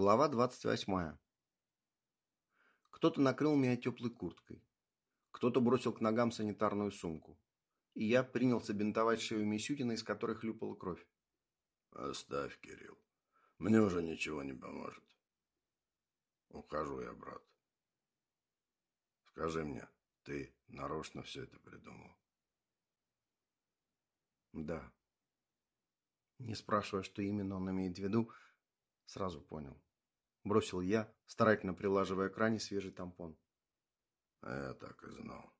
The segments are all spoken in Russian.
Глава двадцать восьмая. Кто-то накрыл меня теплой курткой. Кто-то бросил к ногам санитарную сумку. И я принялся бинтовать шею Мисютина, из которой хлюпала кровь. Оставь, Кирилл. Мне уже ничего не поможет. Ухожу я, брат. Скажи мне, ты нарочно все это придумал? Да. Не спрашивая, что именно он имеет в виду, сразу понял. Бросил я, старательно прилаживая к ране свежий тампон. Я так и знал.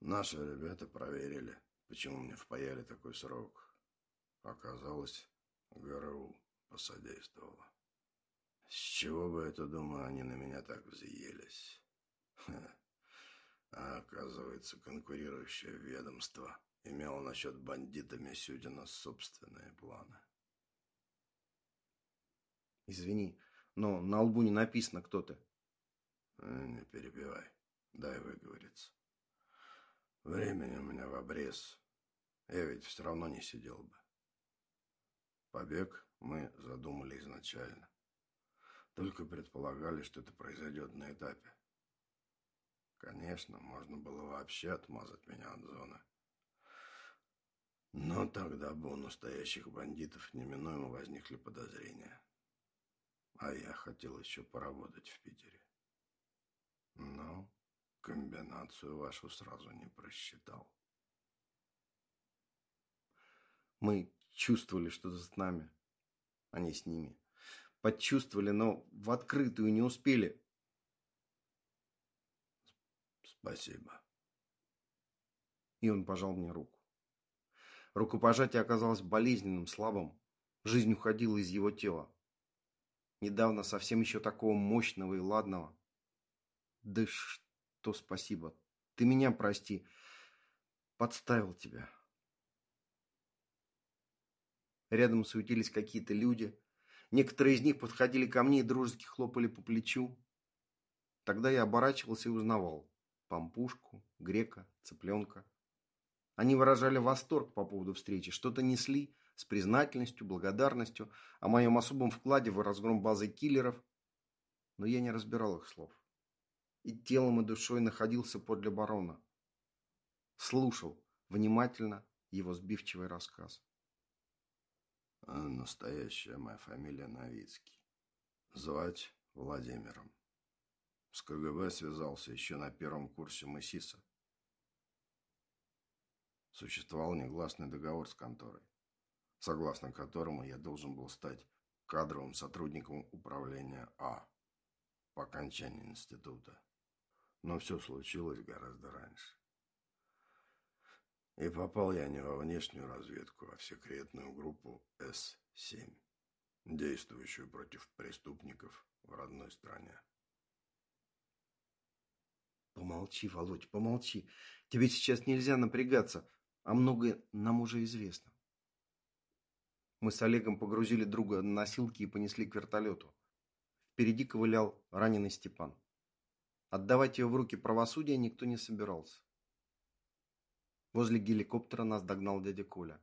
Наши ребята проверили, почему мне впаяли такой срок. Оказалось, ГРУ посодействовало. С чего бы это, думаю, они на меня так взъелись? А оказывается, конкурирующее ведомство имело насчет бандита Мисюдина собственные планы. Извини, но на лбу не написано, кто ты. Э, не перебивай. Дай выговориться. Времени у меня в обрез. Я ведь все равно не сидел бы. Побег мы задумали изначально. Только предполагали, что это произойдет на этапе. Конечно, можно было вообще отмазать меня от зоны. Но тогда бы у настоящих бандитов неминуемо возникли подозрения. А я хотел еще поработать в Питере. Но комбинацию вашу сразу не просчитал. Мы чувствовали что-то с нами, а не с ними. Почувствовали, но в открытую не успели. Спасибо. И он пожал мне руку. Рукопожатие оказалось болезненным, слабым. Жизнь уходила из его тела. Недавно совсем еще такого мощного и ладного. Да что спасибо. Ты меня прости. Подставил тебя. Рядом суетились какие-то люди. Некоторые из них подходили ко мне и дружески хлопали по плечу. Тогда я оборачивался и узнавал. Пампушку, грека, цыпленка. Они выражали восторг по поводу встречи, что-то несли, с признательностью, благодарностью о моем особом вкладе в разгром базы киллеров, но я не разбирал их слов. И телом и душой находился подле барона. Слушал внимательно его сбивчивый рассказ. А настоящая моя фамилия Новицкий. Звать Владимиром. С КГБ связался еще на первом курсе МСИСа. Существовал негласный договор с конторой согласно которому я должен был стать кадровым сотрудником управления А по окончании института. Но все случилось гораздо раньше. И попал я не во внешнюю разведку, а в секретную группу С-7, действующую против преступников в родной стране. Помолчи, Володь, помолчи. Тебе сейчас нельзя напрягаться, а многое нам уже известно. Мы с Олегом погрузили друга на носилки и понесли к вертолету. Впереди ковылял раненый Степан. Отдавать его в руки правосудия никто не собирался. Возле геликоптера нас догнал дядя Коля.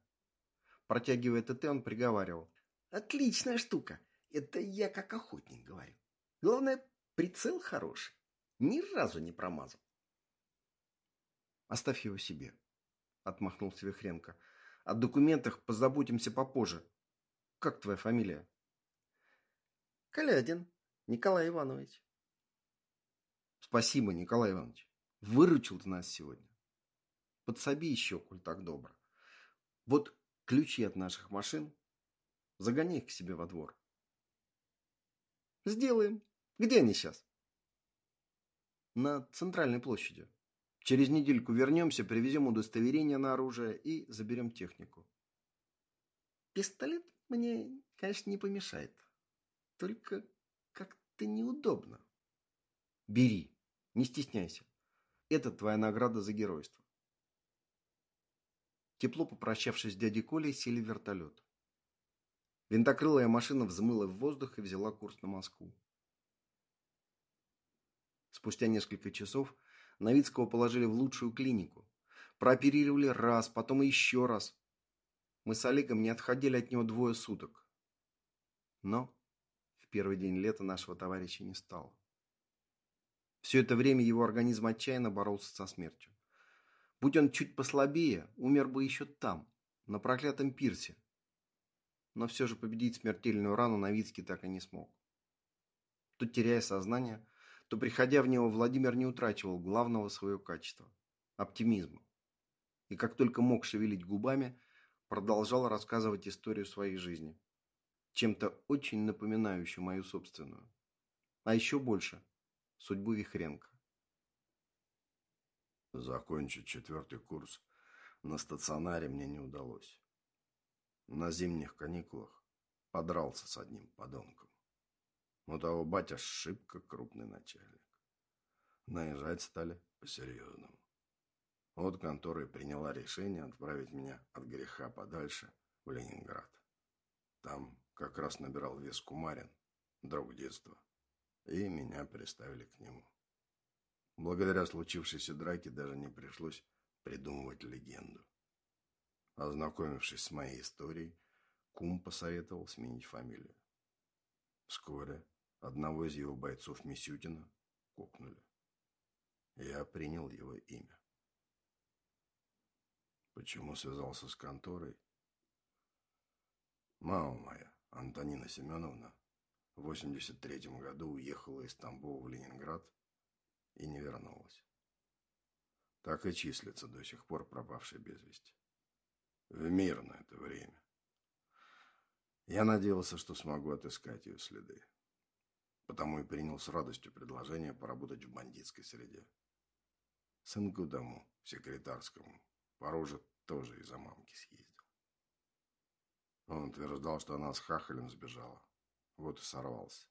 Протягивая ТТ, он приговаривал. «Отличная штука. Это я как охотник говорю. Главное, прицел хороший. Ни разу не промазал». «Оставь его себе», — отмахнулся Вихренко. О документах позаботимся попозже. Как твоя фамилия? Калядин Николай Иванович. Спасибо, Николай Иванович. Выручил ты нас сегодня. Подсоби еще, коль так добро. Вот ключи от наших машин. Загони их к себе во двор. Сделаем. Где они сейчас? На центральной площади. Через недельку вернемся, привезем удостоверение на оружие и заберем технику. Пистолет мне, конечно, не помешает. Только как-то неудобно. Бери, не стесняйся. Это твоя награда за геройство. Тепло попрощавшись с дядей Колей, сели в вертолет. Винтокрылая машина взмыла в воздух и взяла курс на Москву. Спустя несколько часов Новицкого положили в лучшую клинику. Прооперировали раз, потом еще раз. Мы с Олегом не отходили от него двое суток. Но в первый день лета нашего товарища не стало. Все это время его организм отчаянно боролся со смертью. Будь он чуть послабее, умер бы еще там, на проклятом пирсе. Но все же победить смертельную рану Новицкий так и не смог. То теряя сознание, то приходя в него, Владимир не утрачивал главного своего качества – оптимизма. И как только мог шевелить губами, продолжал рассказывать историю своей жизни, чем-то очень напоминающую мою собственную. А еще больше – судьбу Вихренко. Закончить четвертый курс на стационаре мне не удалось. На зимних каникулах подрался с одним подонком. У того батя шибко крупный начальник. Наезжать стали по-серьезному. Вот контора и приняла решение отправить меня от греха подальше в Ленинград. Там как раз набирал вес Кумарин, друг детства, и меня приставили к нему. Благодаря случившейся драке даже не пришлось придумывать легенду. Ознакомившись с моей историей, Кум посоветовал сменить фамилию. Вскоре одного из его бойцов Мисютина кокнули. Я принял его имя. Почему связался с конторой? Мама моя, Антонина Семеновна, в 83 году уехала из Тамбова в Ленинград и не вернулась. Так и числится до сих пор пропавшей без вести. В мирное это время. Я надеялся, что смогу отыскать ее следы. Потому и принял с радостью предложение поработать в бандитской среде. Сынку дому, секретарскому, Пороже тоже из-за мамки съездил. Он утверждал, что она с хахалем сбежала. Вот и сорвался.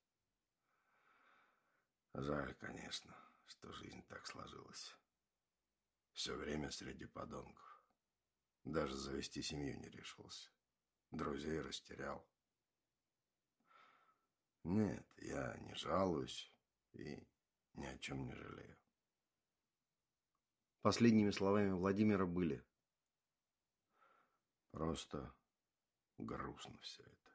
Жаль, конечно, что жизнь так сложилась. Все время среди подонков. Даже завести семью не решился. Друзей растерял. Нет, я не жалуюсь и ни о чем не жалею. Последними словами Владимира были. Просто грустно все это.